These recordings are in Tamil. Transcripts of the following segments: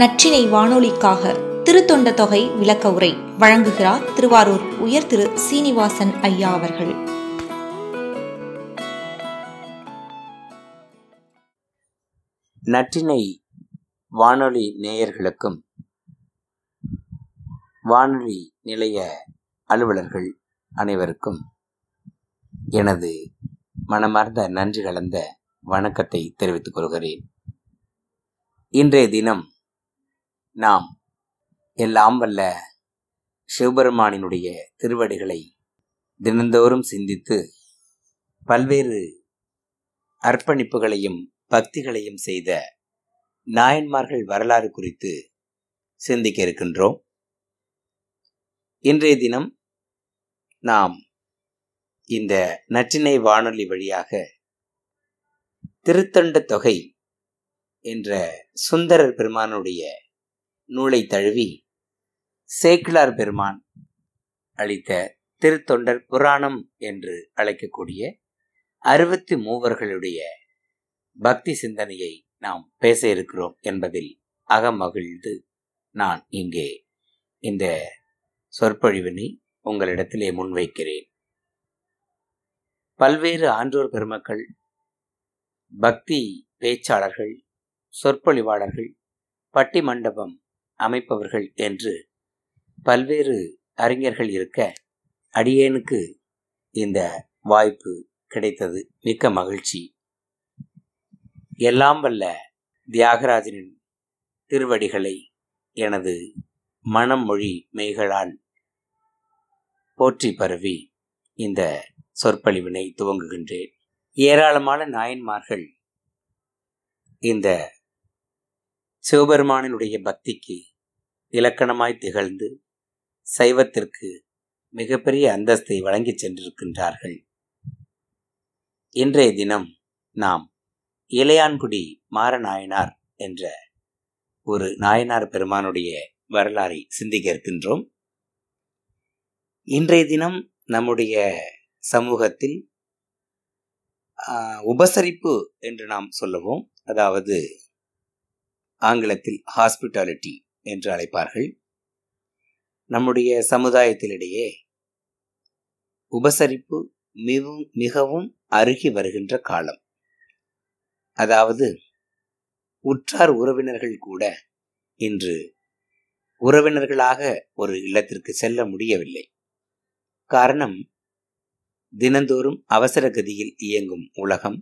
நற்றினை வானொலிக்காக திருத்தொண்ட தொகை விளக்க உரை வழங்குகிறார் திருவாரூர் உயர் திரு சீனிவாசன் ஐயா அவர்கள். நற்றினை வானொலி நேயர்களுக்கும் வானொலி நிலைய அலுவலர்கள் அனைவருக்கும் எனது மனமார்ந்த நன்றி கலந்த வணக்கத்தை தெரிவித்துக் கொள்கிறேன். இன்றைய தினம் நாம் எல்லாம் வல்ல சிவபெருமானினுடைய திருவடிகளை தினந்தோறும் சிந்தித்து பல்வேறு அர்ப்பணிப்புகளையும் பக்திகளையும் செய்த நாயன்மார்கள் வரலாறு குறித்து சிந்திக்க இருக்கின்றோம். இன்றைய தினம் நாம் இந்த நற்றினை வானொலி வழியாக திருத்தண்ட தொகை என்ற சுந்தரர் பெருமானுடைய நூலை தழுவி சேக்கிலார் பெருமான் அளித்த திருத்தொண்டர் புராணம் என்று அழைக்கக்கூடிய அறுபத்தி மூவர்களுடைய பக்தி சிந்தனையை நாம் பேச இருக்கிறோம் என்பதில் அகமகிழ்ந்து நான் இங்கே இந்த சொற்பொழிவினை உங்களிடத்திலே முன்வைக்கிறேன். பல்வேறு ஆன்றோர் பெருமக்கள் பக்தி பேச்சாளர்கள் சொற்பொழிவாளர்கள் பட்டி மண்டபம் அமைப்பவர்கள் என்று பல்வேறு அறிஞர்கள் இருக்க அடியேனுக்கு இந்த வாய்ப்பு கிடைத்தது மிக்க மகிழ்ச்சி. எல்லாம் வல்ல தியாகராஜனின் திருவடிகளை எனது மனம் மொழி மெய்களால் போற்றி பரவி இந்த சொற்பொழிவினை துவங்குகின்றேன். ஏராளமான நாயன்மார்கள் இந்த சிவபெருமானினுடைய பக்திக்கு இலக்கணமாய் திகழ்ந்து சைவத்திற்கு மிகப்பெரிய அந்தஸ்தை வழங்கி சென்றிருக்கின்றார்கள். இன்றைய தினம் நாம் இளையான்குடி மாரநாயனார் என்ற ஒரு நாயனார் பெருமானுடைய வரலாறை சிந்திக்க இருக்கின்றோம். இன்றைய தினம் நம்முடைய சமூகத்தில் உபசரிப்பு என்று நாம் சொல்லவும் அதாவது ஆங்கிலத்தில் ஹாஸ்பிட்டாலிட்டி என்று அழைப்பார்கள். நம்முடைய சமுதாயத்திலிடையே உபசரிப்பு மிகவும் மிகவும் அருகி வருகின்ற காலம். அதாவது உற்றார் உறவினர்கள் கூட இன்று உறவினர்களாக ஒரு இல்லத்திற்கு செல்ல முடியவில்லை. காரணம் தினந்தோறும் அவசர கதியில் இயங்கும் உலகம்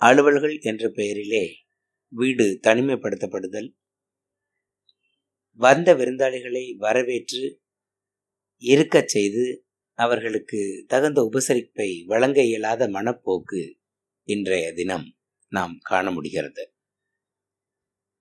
அலுவல்கள் என்ற பெயரிலே வீடு தனிமைப்படுத்தப்படுதல். வந்த விருந்தாளிகளை வரவேற்று இருக்கச் செய்து அவர்களுக்கு தகுந்த உபசரிப்பை வழங்க இயலாத மனப்போக்கு இன்றைய தினம் நாம் காண முடிகிறது.